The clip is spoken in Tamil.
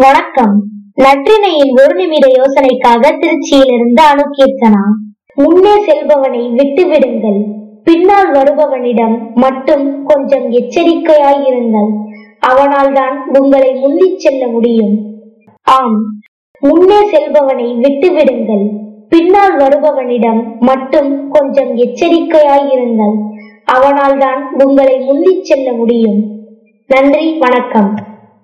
வணக்கம். நற்றினையின் ஒரு நிமிட யோசனைக்காக திருச்சியிலிருந்து அணுகீர்த்தனா முன்னே செல்பவனை விட்டுவிடுங்கள் பின்னால் வருபவனிடம் மட்டும் கொஞ்சம் எச்சரிக்கையாயிருங்கள் அவனால் தான் உங்களை முந்திச் செல்ல முடியும். ஆம். முன்னே செல்பவனை விட்டுவிடுங்கள் பின்னால் வருபவனிடம் மட்டும் கொஞ்சம் எச்சரிக்கையாயிருங்கள் அவனால் தான் உங்களை முந்திச் செல்ல முடியும். நன்றி வணக்கம்.